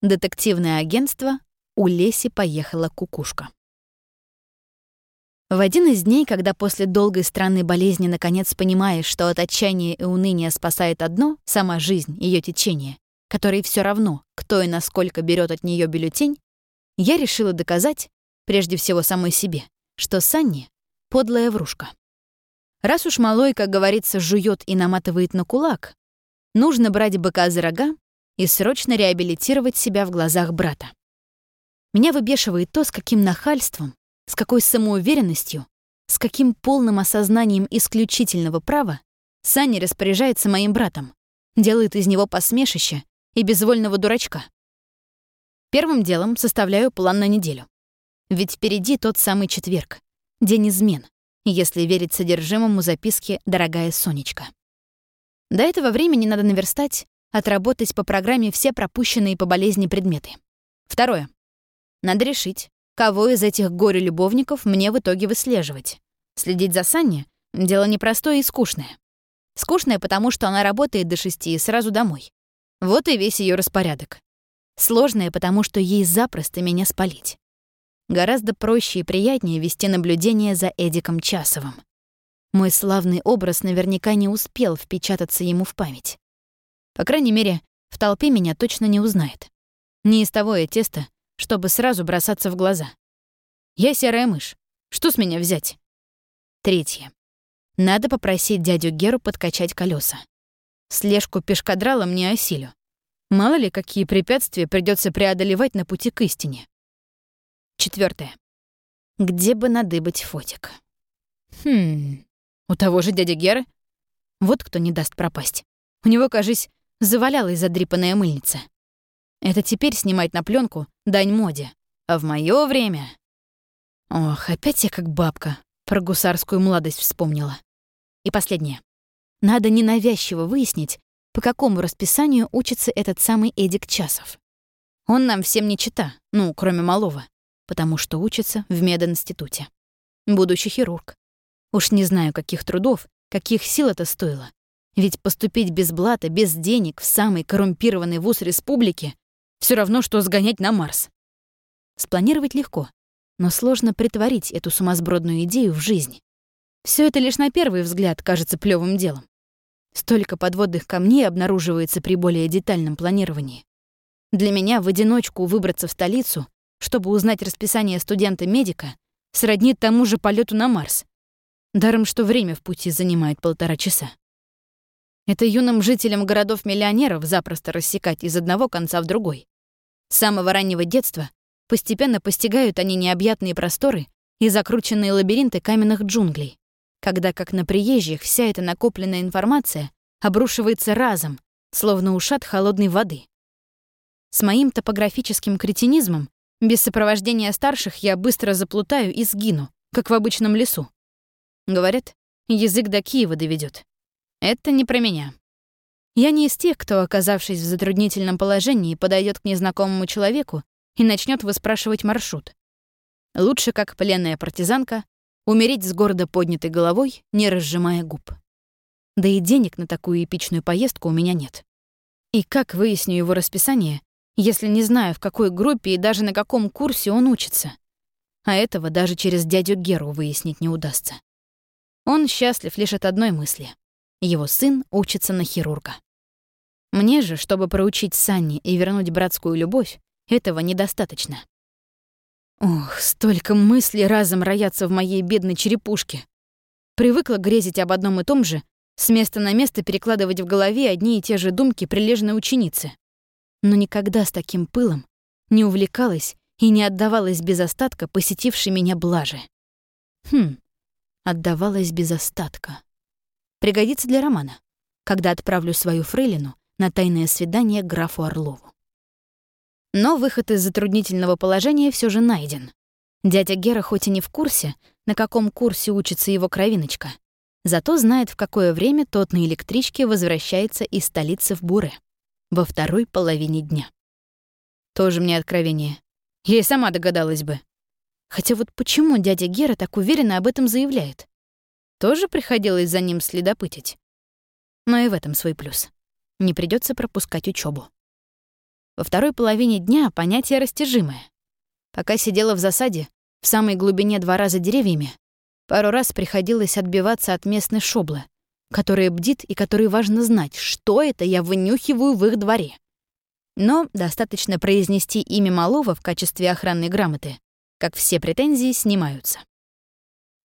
Детективное агентство «У Леси поехала кукушка». В один из дней, когда после долгой странной болезни наконец понимаешь, что от отчаяния и уныния спасает одно — сама жизнь, ее течение, которой все равно, кто и насколько берет от нее бюллетень, я решила доказать, прежде всего самой себе, что Санни — подлая врушка. Раз уж малой, как говорится, жует и наматывает на кулак, нужно брать быка за рога и срочно реабилитировать себя в глазах брата. Меня выбешивает то, с каким нахальством, с какой самоуверенностью, с каким полным осознанием исключительного права Санни распоряжается моим братом, делает из него посмешище и безвольного дурачка. Первым делом составляю план на неделю. Ведь впереди тот самый четверг, день измен, если верить содержимому записки «Дорогая Сонечка». До этого времени надо наверстать, отработать по программе все пропущенные по болезни предметы. Второе. Надо решить, кого из этих горе-любовников мне в итоге выслеживать. Следить за Санни — дело непростое и скучное. Скучное, потому что она работает до шести и сразу домой. Вот и весь ее распорядок. Сложное, потому что ей запросто меня спалить. Гораздо проще и приятнее вести наблюдение за Эдиком Часовым. Мой славный образ наверняка не успел впечататься ему в память. По крайней мере, в толпе меня точно не узнает. Не из того я теста, чтобы сразу бросаться в глаза. Я серая мышь. Что с меня взять? Третье. Надо попросить дядю Геру подкачать колеса. Слежку пешкадрала мне осилю. Мало ли, какие препятствия придется преодолевать на пути к истине. Четвертое. Где бы надыбать фотик? Хм, у того же дяди Геры? Вот кто не даст пропасть. У него, кажись, завалялась задрипанная мыльница. Это теперь снимать на пленку дань моде. А в мое время... Ох, опять я как бабка про гусарскую младость вспомнила. И последнее. Надо ненавязчиво выяснить, по какому расписанию учится этот самый Эдик Часов. Он нам всем не чита, ну, кроме малого потому что учится в мединституте. Будущий хирург. Уж не знаю, каких трудов, каких сил это стоило. Ведь поступить без блата, без денег в самый коррумпированный вуз республики все равно, что сгонять на Марс. Спланировать легко, но сложно притворить эту сумасбродную идею в жизнь. Все это лишь на первый взгляд кажется плевым делом. Столько подводных камней обнаруживается при более детальном планировании. Для меня в одиночку выбраться в столицу чтобы узнать расписание студента-медика, сродни тому же полету на Марс. Даром, что время в пути занимает полтора часа. Это юным жителям городов-миллионеров запросто рассекать из одного конца в другой. С самого раннего детства постепенно постигают они необъятные просторы и закрученные лабиринты каменных джунглей, когда, как на приезжих, вся эта накопленная информация обрушивается разом, словно ушат холодной воды. С моим топографическим кретинизмом без сопровождения старших я быстро заплутаю и сгину, как в обычном лесу. Говорят, язык до Киева доведет. Это не про меня. Я не из тех, кто, оказавшись в затруднительном положении, подойдет к незнакомому человеку и начнет выспрашивать маршрут. Лучше, как пленная партизанка, умереть с гордо поднятой головой, не разжимая губ. Да и денег на такую эпичную поездку у меня нет. И как выясню его расписание, если не знаю, в какой группе и даже на каком курсе он учится. А этого даже через дядю Геру выяснить не удастся. Он счастлив лишь от одной мысли. Его сын учится на хирурга. Мне же, чтобы проучить Санни и вернуть братскую любовь, этого недостаточно. Ох, столько мыслей разом роятся в моей бедной черепушке. Привыкла грезить об одном и том же, с места на место перекладывать в голове одни и те же думки прилежной ученицы но никогда с таким пылом не увлекалась и не отдавалась без остатка посетившей меня блаже. Хм, отдавалась без остатка. Пригодится для романа, когда отправлю свою фрейлину на тайное свидание графу Орлову. Но выход из затруднительного положения все же найден. Дядя Гера хоть и не в курсе, на каком курсе учится его кровиночка, зато знает, в какое время тот на электричке возвращается из столицы в Буре во второй половине дня. Тоже мне откровение. Я и сама догадалась бы. Хотя вот почему дядя Гера так уверенно об этом заявляет? Тоже приходилось за ним следопытить. Но и в этом свой плюс. Не придется пропускать учебу. Во второй половине дня понятие растяжимое. Пока сидела в засаде, в самой глубине двора за деревьями, пару раз приходилось отбиваться от местной шоблы, которая бдит и которой важно знать, что это я вынюхиваю в их дворе. Но достаточно произнести имя малого в качестве охранной грамоты, как все претензии снимаются.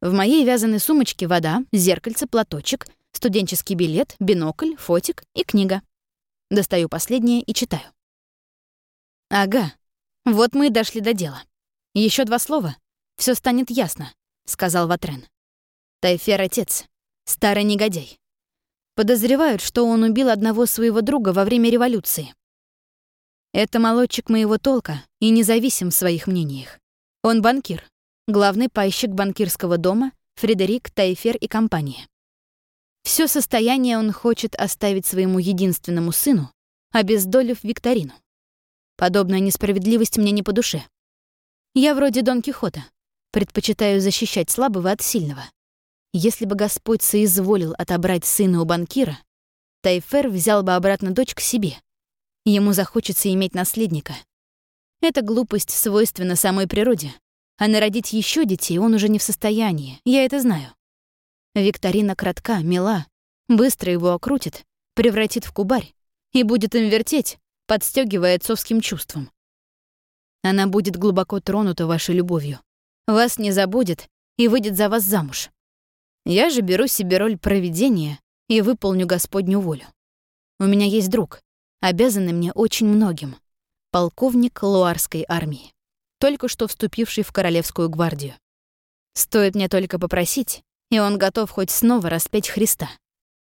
В моей вязаной сумочке вода, зеркальце, платочек, студенческий билет, бинокль, фотик и книга. Достаю последнее и читаю. Ага, вот мы и дошли до дела. Еще два слова. Все станет ясно, сказал Ватрен. Тайфер отец, старый негодяй. Подозревают, что он убил одного своего друга во время революции. Это молодчик моего толка и независим в своих мнениях. Он банкир, главный пайщик банкирского дома Фредерик Тайфер и компания. Все состояние он хочет оставить своему единственному сыну, обездолив Викторину. Подобная несправедливость мне не по душе. Я вроде Дон Кихота, предпочитаю защищать слабого от сильного. Если бы Господь соизволил отобрать сына у банкира, Тайфер взял бы обратно дочь к себе. Ему захочется иметь наследника. Эта глупость свойственна самой природе, а народить еще детей он уже не в состоянии, я это знаю. Викторина кратка, мила, быстро его окрутит, превратит в кубарь и будет им вертеть, подстегивая отцовским чувством. Она будет глубоко тронута вашей любовью, вас не забудет и выйдет за вас замуж. Я же беру себе роль провидения и выполню Господню волю. У меня есть друг, обязанный мне очень многим. Полковник Луарской армии, только что вступивший в Королевскую гвардию. Стоит мне только попросить, и он готов хоть снова распять Христа.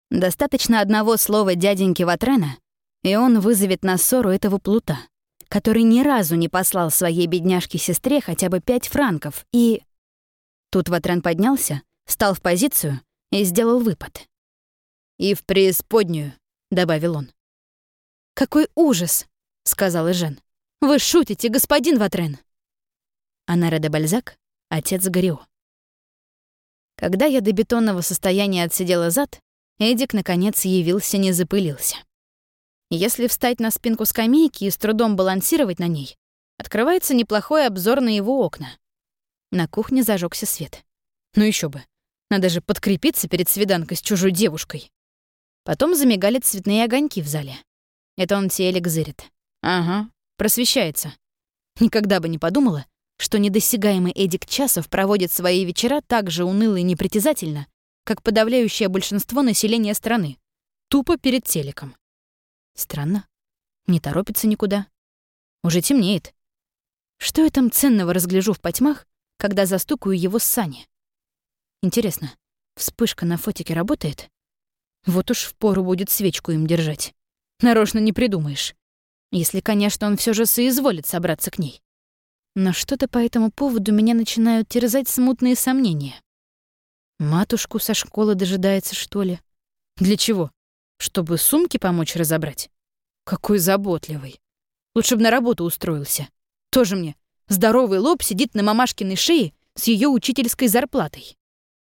Достаточно одного слова дяденьки Ватрена, и он вызовет на ссору этого плута, который ни разу не послал своей бедняжке-сестре хотя бы пять франков, и... Тут Ватрен поднялся, встал в позицию и сделал выпад. «И в преисподнюю», — добавил он. «Какой ужас!» — сказала Жен. «Вы шутите, господин Ватрен!» Анаре де Бальзак, отец Горио. Когда я до бетонного состояния отсидела зад, Эдик, наконец, явился, не запылился. Если встать на спинку скамейки и с трудом балансировать на ней, открывается неплохой обзор на его окна. На кухне зажегся свет. Ну еще бы. Надо же подкрепиться перед свиданкой с чужой девушкой. Потом замигали цветные огоньки в зале. Это он телек зырит. Ага, просвещается. Никогда бы не подумала, что недосягаемый Эдик Часов проводит свои вечера так же уныло и непритязательно, как подавляющее большинство населения страны, тупо перед телеком. Странно. Не торопится никуда. Уже темнеет. Что я там ценного разгляжу в потьмах, когда застукаю его с Сани? Интересно, вспышка на фотике работает? Вот уж впору будет свечку им держать. Нарочно не придумаешь. Если, конечно, он все же соизволит собраться к ней. Но что-то по этому поводу меня начинают терзать смутные сомнения. Матушку со школы дожидается, что ли? Для чего? Чтобы сумки помочь разобрать? Какой заботливый. Лучше бы на работу устроился. Тоже мне. Здоровый лоб сидит на мамашкиной шее с ее учительской зарплатой.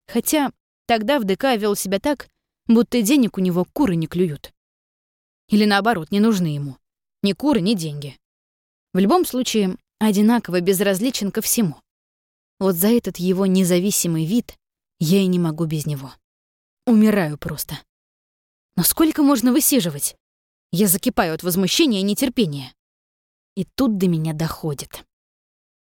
Хотя тогда в ДК вел себя так, будто денег у него куры не клюют. Или наоборот, не нужны ему. Ни куры, ни деньги. В любом случае, одинаково безразличен ко всему. Вот за этот его независимый вид я и не могу без него. Умираю просто. Но сколько можно высиживать? Я закипаю от возмущения и нетерпения. И тут до меня доходит.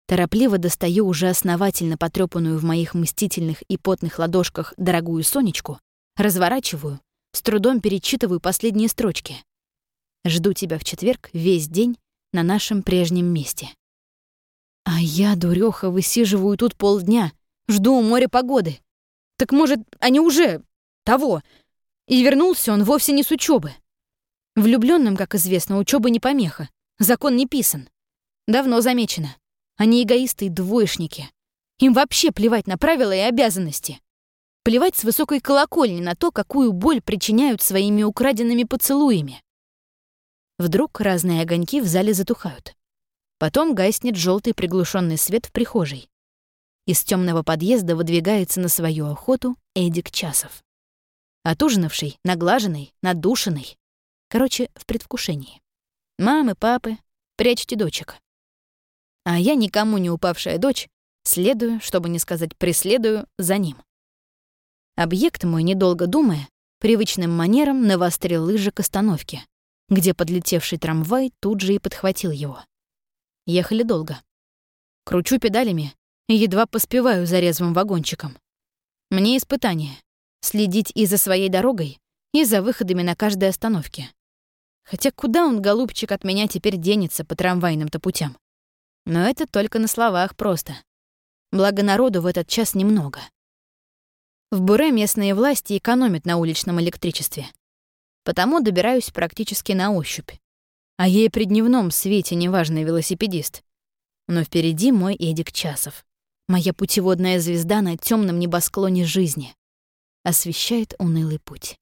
Торопливо достаю уже основательно потрёпанную в моих мстительных и потных ладошках дорогую Сонечку, разворачиваю, с трудом перечитываю последние строчки. Жду тебя в четверг весь день на нашем прежнем месте. А я, дурёха, высиживаю тут полдня, жду у моря погоды. Так может, они уже того, и вернулся он вовсе не с учебы. Влюбленным, как известно, учеба не помеха. Закон не писан. Давно замечено. Они эгоисты и двоечники. Им вообще плевать на правила и обязанности. Плевать с высокой колокольни на то, какую боль причиняют своими украденными поцелуями. Вдруг разные огоньки в зале затухают. Потом гаснет желтый приглушенный свет в прихожей. Из темного подъезда выдвигается на свою охоту Эдик Часов. Отужинавший, наглаженный, надушенный. Короче, в предвкушении. Мамы, папы, прячьте дочек. А я, никому не упавшая дочь, следую, чтобы не сказать преследую, за ним. Объект мой, недолго думая, привычным манером навострил лыжи к остановке, где подлетевший трамвай тут же и подхватил его. Ехали долго. Кручу педалями и едва поспеваю за резвым вагончиком. Мне испытание — следить и за своей дорогой, и за выходами на каждой остановке. Хотя куда он, голубчик, от меня теперь денется по трамвайным-то путям? Но это только на словах просто. Благо народу в этот час немного. В Буре местные власти экономят на уличном электричестве. Потому добираюсь практически на ощупь. А ей при дневном свете неважный велосипедист. Но впереди мой Эдик Часов. Моя путеводная звезда на темном небосклоне жизни. Освещает унылый путь.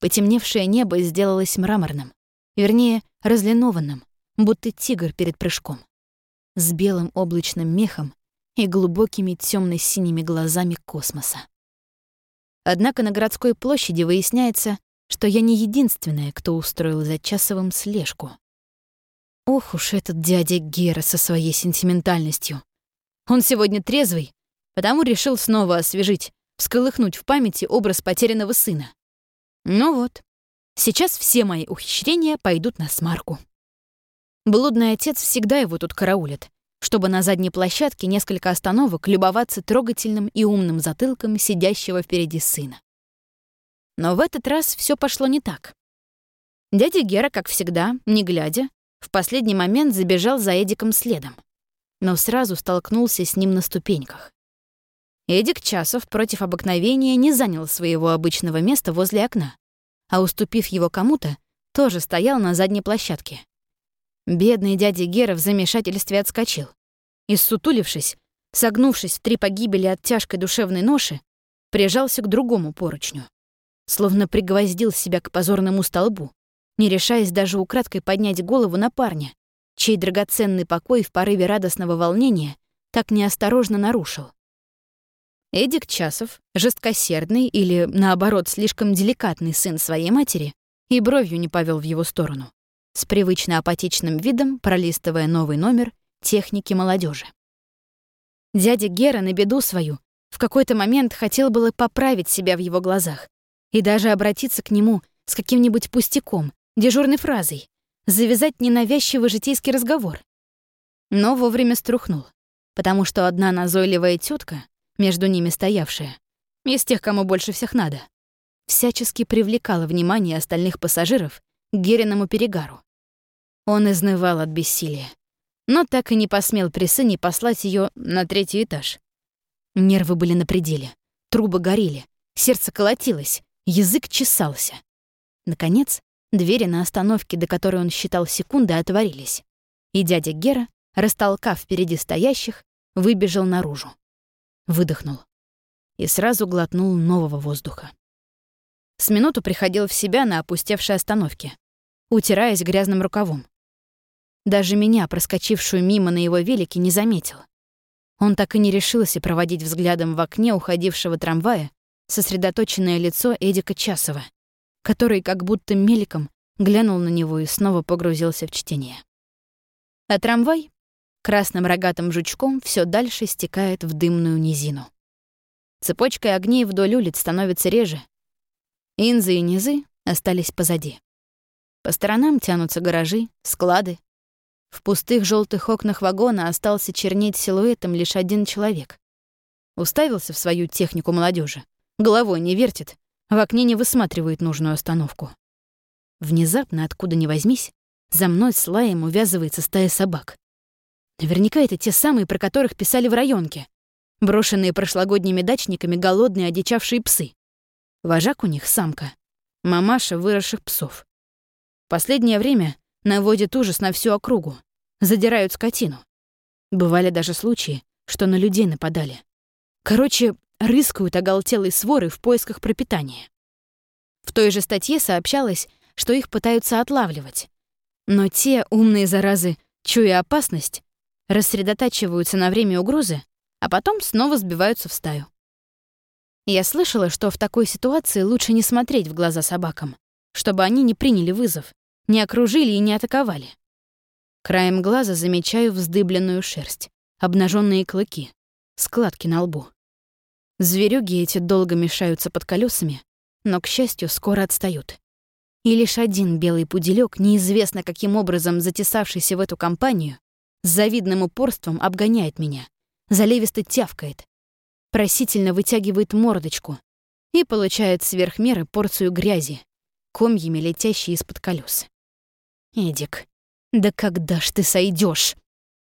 Потемневшее небо сделалось мраморным. Вернее, разлинованным, будто тигр перед прыжком. С белым облачным мехом и глубокими темно синими глазами космоса. Однако на городской площади выясняется, что я не единственная, кто устроил за часовым слежку. Ох уж этот дядя Гера со своей сентиментальностью. Он сегодня трезвый, потому решил снова освежить, всколыхнуть в памяти образ потерянного сына. Ну вот, сейчас все мои ухищрения пойдут на смарку. Блудный отец всегда его тут караулит, чтобы на задней площадке несколько остановок любоваться трогательным и умным затылком сидящего впереди сына. Но в этот раз все пошло не так. Дядя Гера, как всегда, не глядя, в последний момент забежал за Эдиком следом, но сразу столкнулся с ним на ступеньках. Эдик Часов против обыкновения не занял своего обычного места возле окна, а уступив его кому-то, тоже стоял на задней площадке. Бедный дядя Гера в замешательстве отскочил и, сутулившись, согнувшись в три погибели от тяжкой душевной ноши, прижался к другому поручню, словно пригвоздил себя к позорному столбу, не решаясь даже украдкой поднять голову на парня, чей драгоценный покой в порыве радостного волнения так неосторожно нарушил. Эдик Часов, жесткосердный или, наоборот, слишком деликатный сын своей матери, и бровью не повел в его сторону, с привычно апатичным видом пролистывая новый номер техники молодежи. Дядя Гера на беду свою в какой-то момент хотел было поправить себя в его глазах и даже обратиться к нему с каким-нибудь пустяком, дежурной фразой, завязать ненавязчивый житейский разговор. Но вовремя струхнул, потому что одна назойливая тетка, между ними стоявшая, из тех, кому больше всех надо, всячески привлекала внимание остальных пассажиров к Гериному перегару. Он изнывал от бессилия, но так и не посмел при сыне послать ее на третий этаж. Нервы были на пределе, трубы горели, сердце колотилось, язык чесался. Наконец, Двери на остановке, до которой он считал секунды, отворились. И дядя Гера, растолкав впереди стоящих, выбежал наружу. Выдохнул. И сразу глотнул нового воздуха. С минуту приходил в себя на опустевшей остановке, утираясь грязным рукавом. Даже меня, проскочившую мимо на его велике, не заметил. Он так и не решился проводить взглядом в окне уходившего трамвая сосредоточенное лицо Эдика Часова — который как будто мельком глянул на него и снова погрузился в чтение. А трамвай красным рогатым жучком все дальше стекает в дымную низину. Цепочкой огней вдоль улиц становится реже. Инзы и низы остались позади. По сторонам тянутся гаражи, склады. В пустых желтых окнах вагона остался чернеть силуэтом лишь один человек. Уставился в свою технику молодежи, головой не вертит, в окне не высматривает нужную остановку. Внезапно, откуда ни возьмись, за мной с лаем увязывается стая собак. Наверняка это те самые, про которых писали в районке. Брошенные прошлогодними дачниками голодные одичавшие псы. Вожак у них — самка. Мамаша выросших псов. Последнее время наводят ужас на всю округу. Задирают скотину. Бывали даже случаи, что на людей нападали. Короче, рыскают оголтелые своры в поисках пропитания. В той же статье сообщалось, что их пытаются отлавливать. Но те умные заразы, чуя опасность, рассредотачиваются на время угрозы, а потом снова сбиваются в стаю. Я слышала, что в такой ситуации лучше не смотреть в глаза собакам, чтобы они не приняли вызов, не окружили и не атаковали. Краем глаза замечаю вздыбленную шерсть, обнаженные клыки, складки на лбу. Зверюги эти долго мешаются под колесами, но, к счастью, скоро отстают. И лишь один белый пуделек, неизвестно каким образом затесавшийся в эту компанию, с завидным упорством обгоняет меня, заливисто тявкает, просительно вытягивает мордочку и получает сверх меры порцию грязи, комьями летящей из-под колес. «Эдик, да когда ж ты сойдешь?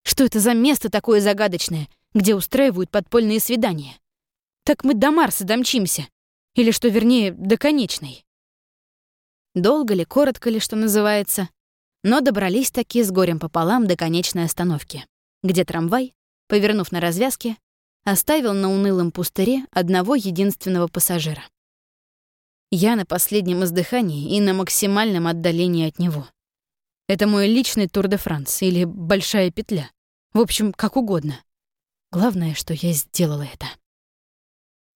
Что это за место такое загадочное, где устраивают подпольные свидания? Так мы до Марса домчимся. Или, что вернее, до конечной. Долго ли, коротко ли, что называется, но добрались таки с горем пополам до конечной остановки, где трамвай, повернув на развязке, оставил на унылом пустыре одного единственного пассажира. Я на последнем издыхании и на максимальном отдалении от него. Это мой личный Тур де Франс или Большая петля. В общем, как угодно. Главное, что я сделала это.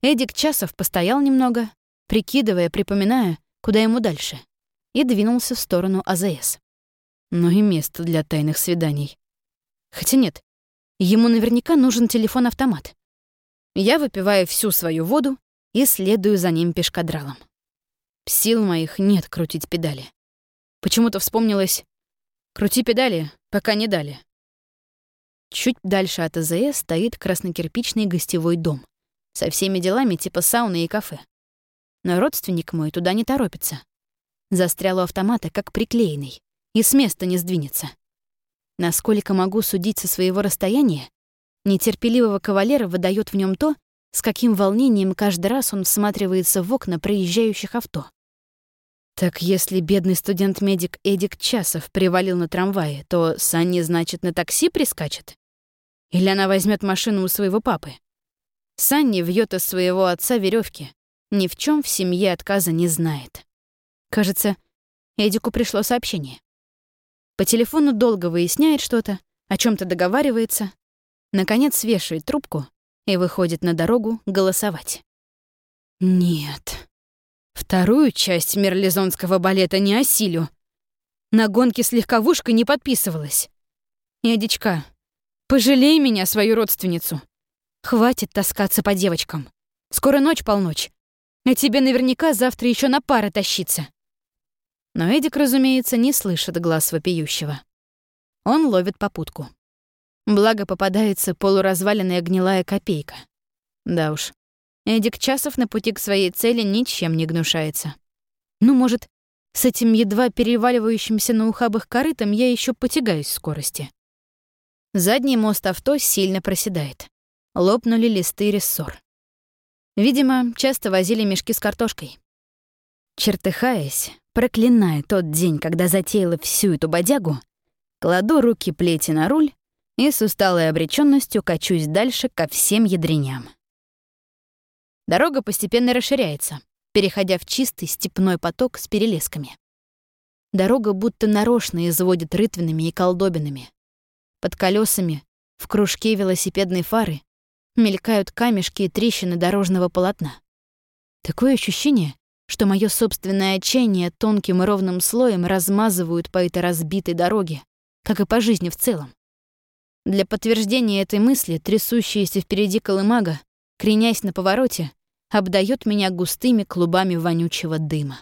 Эдик Часов постоял немного, прикидывая, припоминая, куда ему дальше, и двинулся в сторону АЗС. Но и место для тайных свиданий. Хотя нет, ему наверняка нужен телефон-автомат. Я выпиваю всю свою воду и следую за ним пешкадралом. Сил моих нет крутить педали. Почему-то вспомнилось «Крути педали, пока не дали». Чуть дальше от АЗС стоит краснокирпичный гостевой дом со всеми делами типа сауны и кафе. Но родственник мой туда не торопится. Застрял у автомата, как приклеенный, и с места не сдвинется. Насколько могу судить со своего расстояния, нетерпеливого кавалера выдает в нем то, с каким волнением каждый раз он всматривается в окна проезжающих авто. Так если бедный студент-медик Эдик Часов привалил на трамвае, то Санни, значит, на такси прискачет? Или она возьмет машину у своего папы? Санни вьет из своего отца веревки. Ни в чем в семье отказа не знает. Кажется, Эдику пришло сообщение. По телефону долго выясняет что-то, о чем то договаривается, наконец вешает трубку и выходит на дорогу голосовать. Нет. Вторую часть мерлизонского балета не осилю. На гонке с легковушкой не подписывалась. Эдичка, пожалей меня, свою родственницу. Хватит таскаться по девочкам. Скоро ночь-полночь. А тебе наверняка завтра еще на пары тащиться. Но Эдик, разумеется, не слышит глаз вопиющего. Он ловит попутку. Благо попадается полуразваленная гнилая копейка. Да уж, Эдик Часов на пути к своей цели ничем не гнушается. Ну, может, с этим едва переваливающимся на ухабах корытом я еще потягаюсь скорости. Задний мост авто сильно проседает лопнули листы рессор. Видимо, часто возили мешки с картошкой. Чертыхаясь, проклиная тот день, когда затеяла всю эту бодягу, кладу руки плети на руль и с усталой обречённостью качусь дальше ко всем ядреням. Дорога постепенно расширяется, переходя в чистый степной поток с перелесками. Дорога будто нарочно изводит рытвинами и колдобинами. Под колесами, в кружке велосипедной фары мелькают камешки и трещины дорожного полотна. Такое ощущение, что мое собственное отчаяние тонким и ровным слоем размазывают по этой разбитой дороге, как и по жизни в целом. Для подтверждения этой мысли трясущаяся впереди колымага, кренясь на повороте, обдает меня густыми клубами вонючего дыма.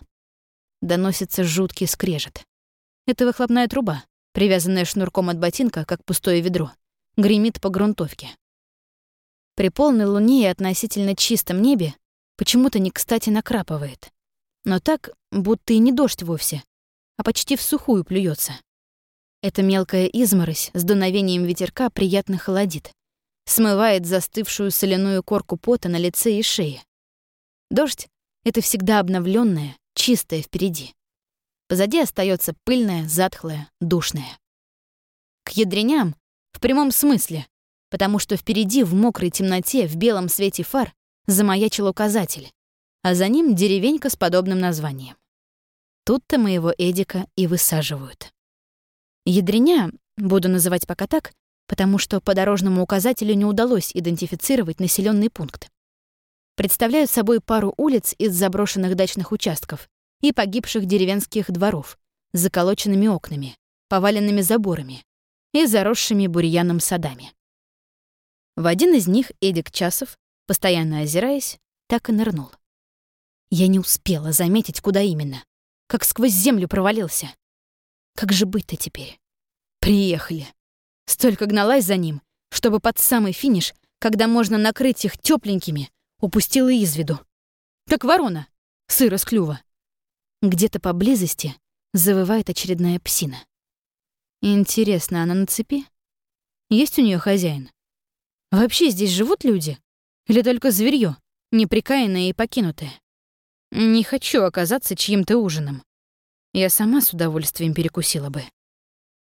Доносится жуткий скрежет. Это выхлопная труба, привязанная шнурком от ботинка, как пустое ведро, гремит по грунтовке. При полной луне и относительно чистом небе почему-то не кстати накрапывает. Но так, будто и не дождь вовсе, а почти в сухую плюется. Эта мелкая изморозь с дуновением ветерка приятно холодит, смывает застывшую соляную корку пота на лице и шее. Дождь — это всегда обновленное, чистое впереди. Позади остается пыльное, затхлое, душное. К ядреням, в прямом смысле, потому что впереди в мокрой темноте в белом свете фар замаячил указатель, а за ним деревенька с подобным названием. Тут-то моего Эдика и высаживают. Ядреня, буду называть пока так, потому что по дорожному указателю не удалось идентифицировать населенный пункт. Представляют собой пару улиц из заброшенных дачных участков и погибших деревенских дворов с заколоченными окнами, поваленными заборами, и заросшими бурьяном садами. В один из них Эдик Часов, постоянно озираясь, так и нырнул. Я не успела заметить, куда именно. Как сквозь землю провалился. Как же быть-то теперь? Приехали. Столько гналась за ним, чтобы под самый финиш, когда можно накрыть их тепленькими, упустила из виду. Как ворона, сыра с клюва. Где-то поблизости завывает очередная псина. Интересно, она на цепи? Есть у нее хозяин? Вообще здесь живут люди? Или только зверьё, неприкаянное и покинутое? Не хочу оказаться чьим-то ужином. Я сама с удовольствием перекусила бы.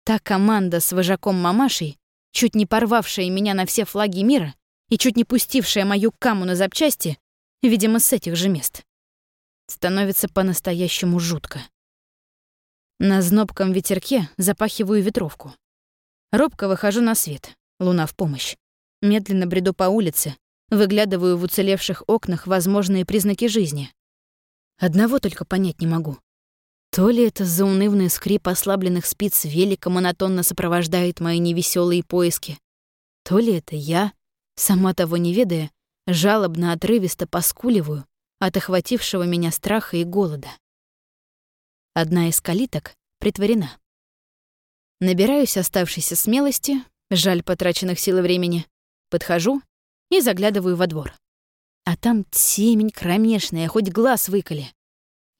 Та команда с вожаком-мамашей, чуть не порвавшая меня на все флаги мира и чуть не пустившая мою каму на запчасти, видимо, с этих же мест. Становится по-настоящему жутко. На знобком ветерке запахиваю ветровку. Робко выхожу на свет, луна в помощь. Медленно бреду по улице, выглядываю в уцелевших окнах возможные признаки жизни. Одного только понять не могу. То ли это заунывный скрип ослабленных спиц велика монотонно сопровождает мои невеселые поиски, то ли это я, сама того не ведая, жалобно-отрывисто поскуливаю от охватившего меня страха и голода. Одна из калиток притворена. Набираюсь оставшейся смелости, жаль потраченных сил и времени, подхожу и заглядываю во двор. А там темень кромешная, хоть глаз выколи.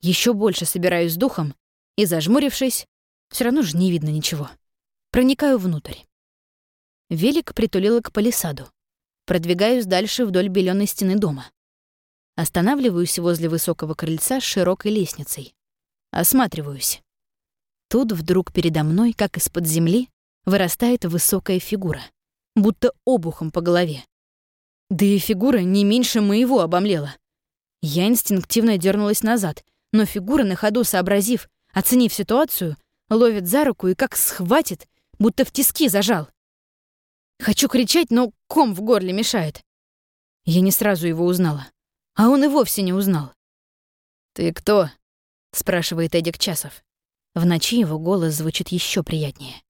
Еще больше собираюсь с духом и, зажмурившись, все равно же не видно ничего. Проникаю внутрь. Велик притулила к палисаду. Продвигаюсь дальше вдоль беленой стены дома. Останавливаюсь возле высокого крыльца с широкой лестницей. Осматриваюсь. Тут вдруг передо мной, как из-под земли, вырастает высокая фигура, будто обухом по голове. Да и фигура не меньше моего обомлела. Я инстинктивно дернулась назад, но фигура на ходу сообразив, оценив ситуацию, ловит за руку и как схватит, будто в тиски зажал. Хочу кричать, но ком в горле мешает. Я не сразу его узнала, а он и вовсе не узнал. «Ты кто?» спрашивает Эдик Часов. В ночи его голос звучит еще приятнее.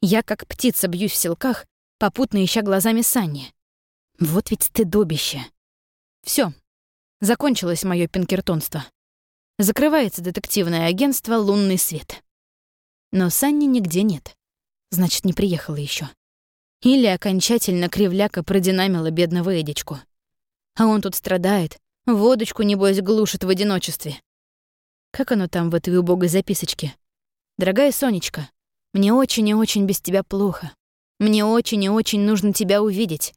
Я, как птица, бьюсь в селках, попутно ища глазами Санни. Вот ведь стыдобище. Все, закончилось мое пинкертонство. Закрывается детективное агентство «Лунный свет». Но Санни нигде нет. Значит, не приехала еще. Или окончательно кривляка продинамила бедного Эдичку. А он тут страдает, водочку, небось, глушит в одиночестве. Как оно там в этой убогой записочке? «Дорогая Сонечка, мне очень и очень без тебя плохо. Мне очень и очень нужно тебя увидеть.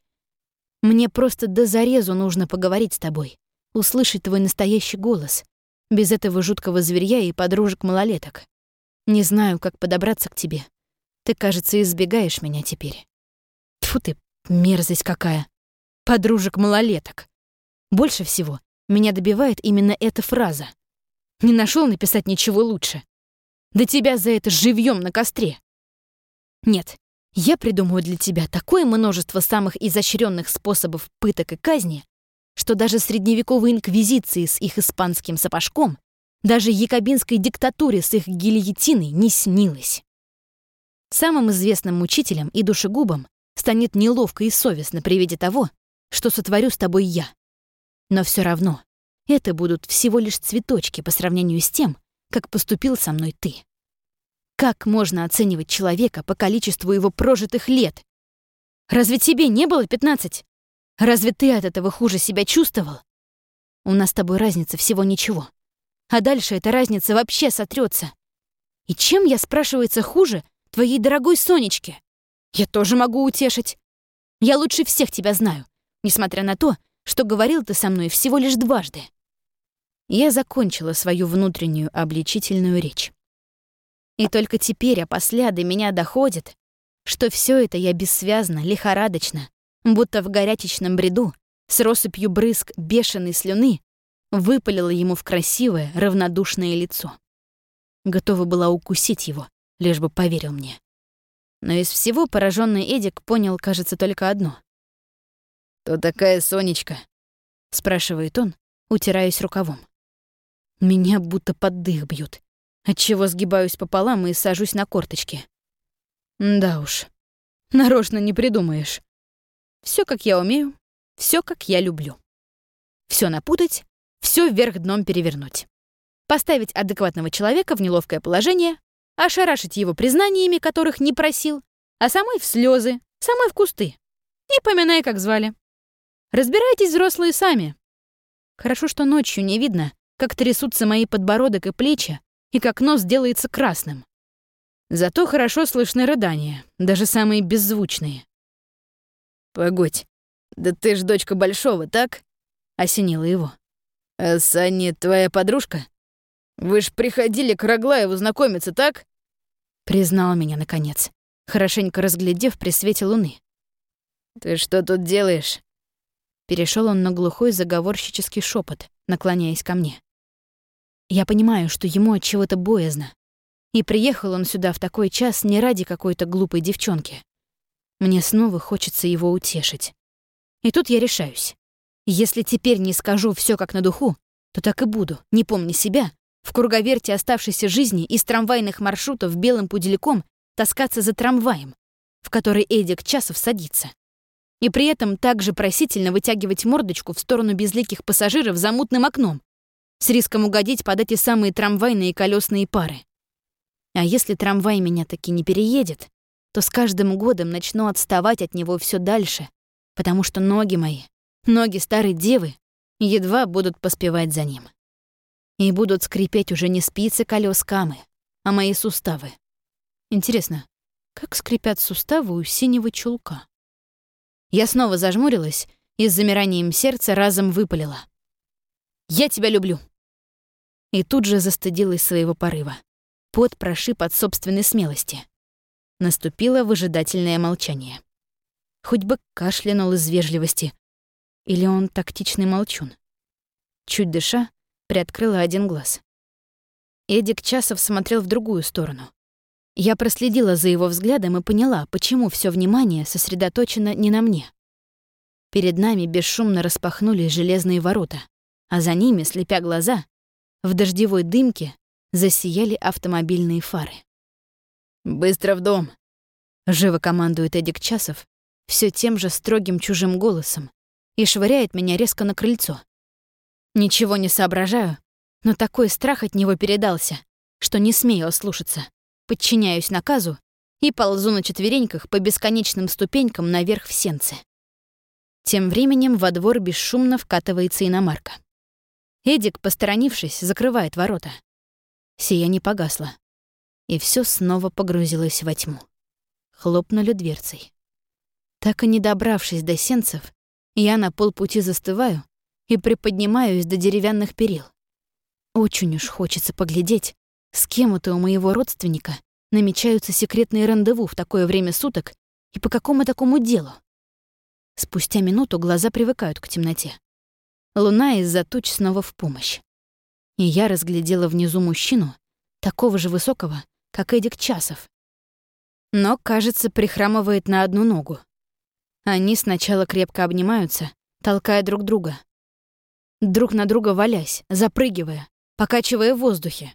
Мне просто до зарезу нужно поговорить с тобой, услышать твой настоящий голос, без этого жуткого зверья и подружек-малолеток. Не знаю, как подобраться к тебе. Ты, кажется, избегаешь меня теперь. Тьфу ты, мерзость какая. Подружек-малолеток. Больше всего меня добивает именно эта фраза. Не нашел написать ничего лучше. Да тебя за это живьем на костре. Нет, я придумаю для тебя такое множество самых изощренных способов пыток и казни, что даже средневековой инквизиции с их испанским сапожком, даже якобинской диктатуре с их гильотиной не снилось. Самым известным мучителем и душегубом станет неловко и совестно при виде того, что сотворю с тобой я. Но все равно это будут всего лишь цветочки по сравнению с тем, как поступил со мной ты. Как можно оценивать человека по количеству его прожитых лет? Разве тебе не было пятнадцать? Разве ты от этого хуже себя чувствовал? У нас с тобой разница всего ничего. А дальше эта разница вообще сотрется. И чем я, спрашивается, хуже твоей дорогой Сонечке? Я тоже могу утешить. Я лучше всех тебя знаю, несмотря на то, что говорил ты со мной всего лишь дважды я закончила свою внутреннюю обличительную речь. И только теперь, опосля, до меня доходит, что все это я бессвязно, лихорадочно, будто в горячечном бреду, с россыпью брызг бешеной слюны, выпалила ему в красивое, равнодушное лицо. Готова была укусить его, лишь бы поверил мне. Но из всего пораженный Эдик понял, кажется, только одно. «Кто такая Сонечка?» — спрашивает он, утираясь рукавом. Меня будто под дых бьют, отчего сгибаюсь пополам и сажусь на корточки. Да уж, нарочно не придумаешь. Все, как я умею, все, как я люблю. Все напутать, все вверх дном перевернуть. Поставить адекватного человека в неловкое положение, ошарашить его признаниями, которых не просил, а самой в слезы, самой в кусты. И поминай, как звали. Разбирайтесь, взрослые, сами. Хорошо, что ночью не видно, как трясутся мои подбородок и плечи, и как нос делается красным. Зато хорошо слышны рыдания, даже самые беззвучные. «Погодь, да ты ж дочка Большого, так?» — осенила его. «А Саня твоя подружка? Вы ж приходили к Роглаеву знакомиться, так?» Признал меня, наконец, хорошенько разглядев при свете луны. «Ты что тут делаешь?» Перешел он на глухой заговорщический шепот, наклоняясь ко мне. Я понимаю, что ему от чего-то боязно. И приехал он сюда в такой час не ради какой-то глупой девчонки. Мне снова хочется его утешить. И тут я решаюсь. Если теперь не скажу все как на духу, то так и буду, не помня себя, в круговерте оставшейся жизни из трамвайных маршрутов белым пудельком таскаться за трамваем, в который Эдик Часов садится. И при этом также просительно вытягивать мордочку в сторону безликих пассажиров за мутным окном, с риском угодить под эти самые трамвайные колесные пары. А если трамвай меня таки не переедет, то с каждым годом начну отставать от него все дальше, потому что ноги мои, ноги старой девы, едва будут поспевать за ним. И будут скрипеть уже не спицы колес камы, а мои суставы. Интересно, как скрипят суставы у синего чулка? Я снова зажмурилась и с замиранием сердца разом выпалила. «Я тебя люблю!» И тут же застыдилась своего порыва. Пот прошиб от собственной смелости. Наступило выжидательное молчание. Хоть бы кашлянул из вежливости. Или он тактичный молчун. Чуть дыша, приоткрыла один глаз. Эдик Часов смотрел в другую сторону. Я проследила за его взглядом и поняла, почему все внимание сосредоточено не на мне. Перед нами бесшумно распахнулись железные ворота, а за ними, слепя глаза, в дождевой дымке засияли автомобильные фары. «Быстро в дом!» — живо командует Эдик Часов все тем же строгим чужим голосом и швыряет меня резко на крыльцо. Ничего не соображаю, но такой страх от него передался, что не смею ослушаться. Подчиняюсь наказу и ползу на четвереньках по бесконечным ступенькам наверх в сенце. Тем временем во двор бесшумно вкатывается иномарка. Эдик, посторонившись, закрывает ворота. Сия не погасла. И все снова погрузилось во тьму. Хлопнули дверцей. Так и не добравшись до сенцев, я на полпути застываю и приподнимаюсь до деревянных перил. Очень уж хочется поглядеть, с кем это у моего родственника намечаются секретные рандеву в такое время суток и по какому такому делу. Спустя минуту глаза привыкают к темноте. Луна из-за туч снова в помощь. И я разглядела внизу мужчину, такого же высокого, как Эдик Часов. Но, кажется, прихрамывает на одну ногу. Они сначала крепко обнимаются, толкая друг друга, друг на друга валясь, запрыгивая, покачивая в воздухе.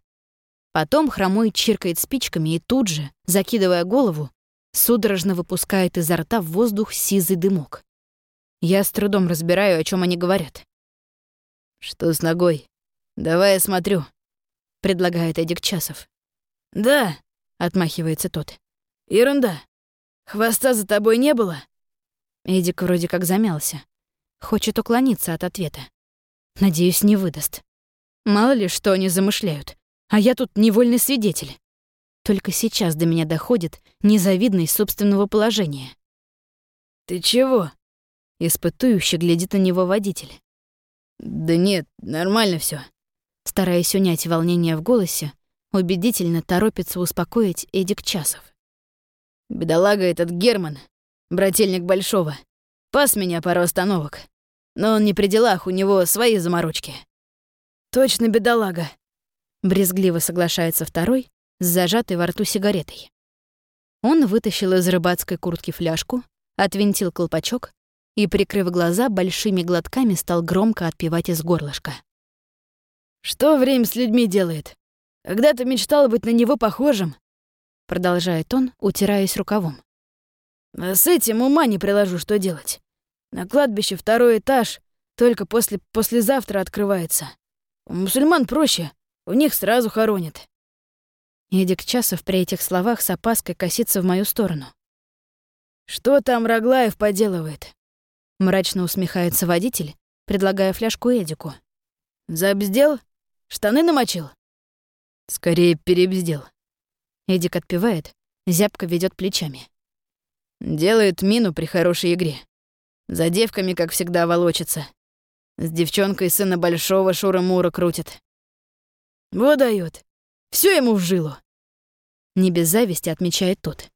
Потом хромой чиркает спичками и тут же, закидывая голову, судорожно выпускает изо рта в воздух сизый дымок. Я с трудом разбираю, о чем они говорят. «Что с ногой? Давай я смотрю», — предлагает Эдик Часов. «Да», — отмахивается тот. «Ерунда. Хвоста за тобой не было?» Эдик вроде как замялся. Хочет уклониться от ответа. Надеюсь, не выдаст. Мало ли, что они замышляют. А я тут невольный свидетель. Только сейчас до меня доходит незавидность собственного положения. «Ты чего?» — испытующе глядит на него водитель. «Да нет, нормально все. Стараясь унять волнение в голосе, убедительно торопится успокоить Эдик Часов. «Бедолага этот Герман, брательник Большого, пас меня пару остановок. Но он не при делах, у него свои заморочки. Точно бедолага. Брезгливо соглашается второй с зажатой во рту сигаретой. Он вытащил из рыбацкой куртки фляжку, отвинтил колпачок и, прикрыв глаза, большими глотками стал громко отпивать из горлышка. «Что время с людьми делает? Когда-то мечтала быть на него похожим. — продолжает он, утираясь рукавом. «А с этим ума не приложу, что делать. На кладбище второй этаж только после послезавтра открывается. У мусульман проще, у них сразу хоронят». Эдик Часов при этих словах с опаской косится в мою сторону. «Что там Роглаев поделывает?» Мрачно усмехается водитель, предлагая фляжку Эдику. «Забздел? Штаны намочил?» «Скорее перебздел». Эдик отпивает, зябко ведет плечами. Делает мину при хорошей игре. За девками, как всегда, волочится. С девчонкой сына большого Шура-Мура крутит. Вот дает. Все ему в жилу. Не без зависти отмечает тот.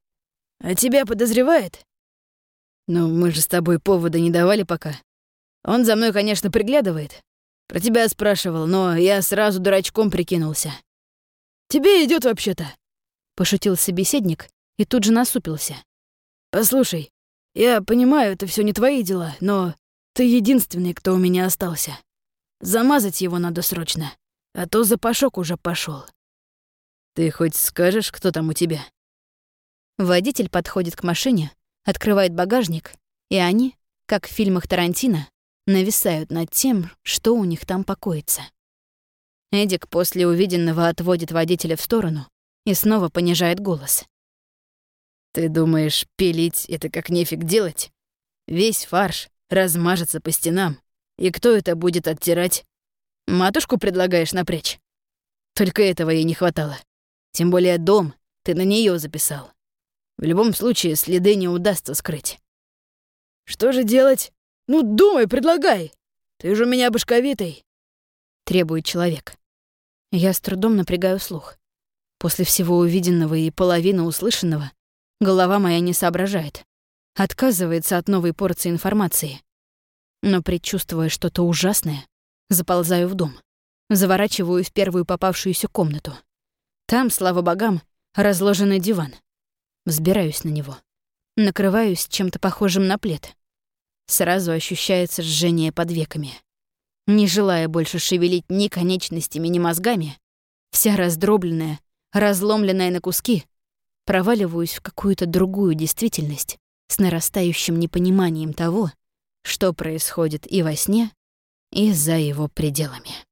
А тебя подозревает? Ну, мы же с тобой повода не давали пока. Он за мной, конечно, приглядывает. Про тебя спрашивал, но я сразу дурачком прикинулся. Тебе идет вообще-то. Пошутил собеседник и тут же насупился. Послушай, я понимаю, это все не твои дела, но ты единственный, кто у меня остался. Замазать его надо срочно, а то запашок уже пошел. Ты хоть скажешь, кто там у тебя? Водитель подходит к машине, открывает багажник, и они, как в фильмах Тарантино, нависают над тем, что у них там покоится. Эдик после увиденного отводит водителя в сторону и снова понижает голос. «Ты думаешь, пилить — это как нефиг делать? Весь фарш размажется по стенам. И кто это будет оттирать? Матушку предлагаешь напрячь? Только этого ей не хватало. Тем более дом ты на нее записал. В любом случае следы не удастся скрыть. Что же делать? «Ну, думай, предлагай! Ты же у меня башковитый!» — требует человек. Я с трудом напрягаю слух. После всего увиденного и половины услышанного голова моя не соображает. Отказывается от новой порции информации. Но, предчувствуя что-то ужасное, заползаю в дом. Заворачиваю в первую попавшуюся комнату. Там, слава богам, разложенный диван. Взбираюсь на него. Накрываюсь чем-то похожим на плед. Сразу ощущается жжение под веками. Не желая больше шевелить ни конечностями, ни мозгами, вся раздробленная, разломленная на куски, проваливаюсь в какую-то другую действительность с нарастающим непониманием того, что происходит и во сне, и за его пределами.